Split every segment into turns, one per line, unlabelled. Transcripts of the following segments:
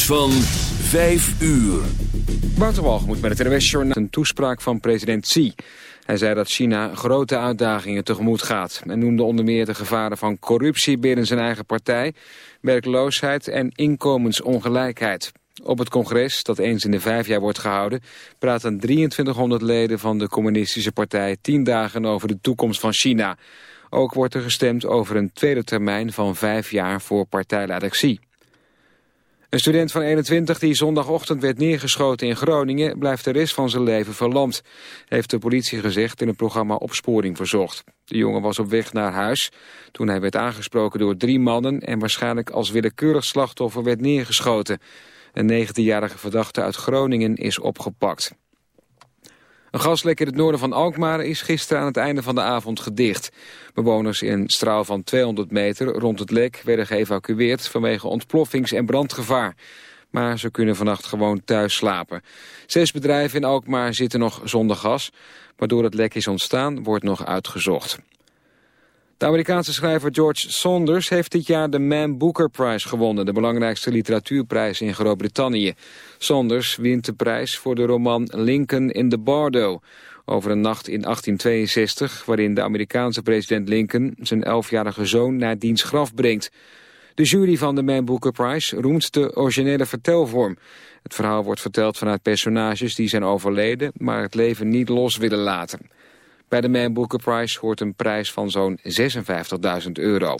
van 5 uur.
moet met het NWS Journal een toespraak van president Xi. Hij zei dat China grote uitdagingen tegemoet gaat... en noemde onder meer de gevaren van corruptie binnen zijn eigen partij... werkloosheid en inkomensongelijkheid. Op het congres, dat eens in de vijf jaar wordt gehouden... praten 2300 leden van de communistische partij... tien dagen over de toekomst van China. Ook wordt er gestemd over een tweede termijn van vijf jaar voor partijleider Xi. Een student van 21 die zondagochtend werd neergeschoten in Groningen... blijft de rest van zijn leven verlamd, heeft de politie gezegd in het programma Opsporing Verzocht. De jongen was op weg naar huis toen hij werd aangesproken door drie mannen... en waarschijnlijk als willekeurig slachtoffer werd neergeschoten. Een 19-jarige verdachte uit Groningen is opgepakt. Een gaslek in het noorden van Alkmaar is gisteren aan het einde van de avond gedicht. Bewoners in een straal van 200 meter rond het lek werden geëvacueerd vanwege ontploffings- en brandgevaar. Maar ze kunnen vannacht gewoon thuis slapen. Zes bedrijven in Alkmaar zitten nog zonder gas. Waardoor het lek is ontstaan, wordt nog uitgezocht. De Amerikaanse schrijver George Saunders heeft dit jaar de Man Booker Prize gewonnen, de belangrijkste literatuurprijs in Groot-Brittannië. Saunders wint de prijs voor de roman Lincoln in the Bardo, over een nacht in 1862, waarin de Amerikaanse president Lincoln zijn elfjarige zoon naar diens graf brengt. De jury van de Man Booker Prize roemt de originele vertelvorm. Het verhaal wordt verteld vanuit personages die zijn overleden, maar het leven niet los willen laten. Bij de Man Booker Prize hoort een prijs van zo'n 56.000 euro.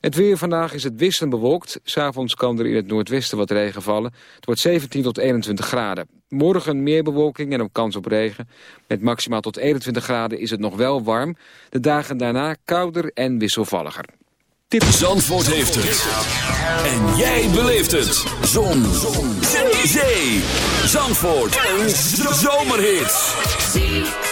Het weer vandaag is het wisselend bewolkt. S'avonds kan er in het noordwesten wat regen vallen. Het wordt 17 tot 21 graden. Morgen meer bewolking en een kans op regen. Met maximaal tot 21 graden is het nog wel warm. De dagen daarna kouder en wisselvalliger.
Tip Zandvoort heeft het. En jij beleeft het. Zon. Zon. Zee. Zandvoort. Een zomerhit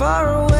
far away.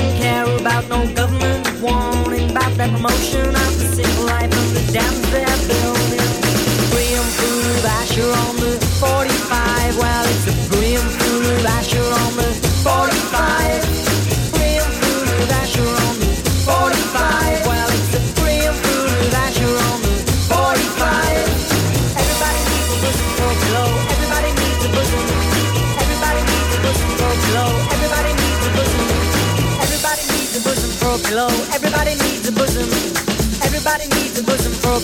don't care about no government warning about that promotion of the simple life of the dams they're building.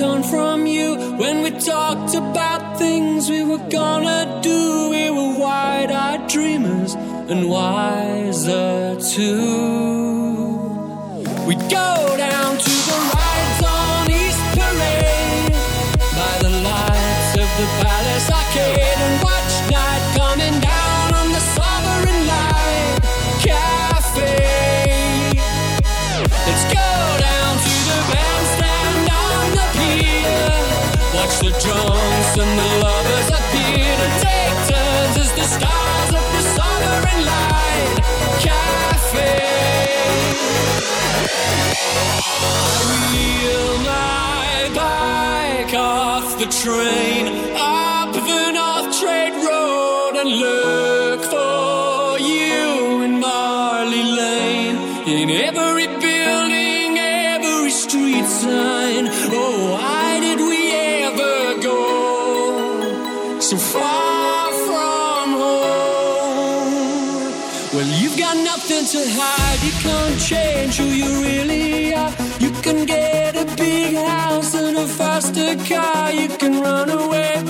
torn from you when we talked about things we were gonna do. We were wide eyed dreamers and wiser too. Train up the North Trade Road and look for you in Marley Lane. In every building, every street sign. Oh, why did we ever go so far from home? Well, you've got nothing to hide. You can't change who you really are. You can get a big house and a faster car. You run away,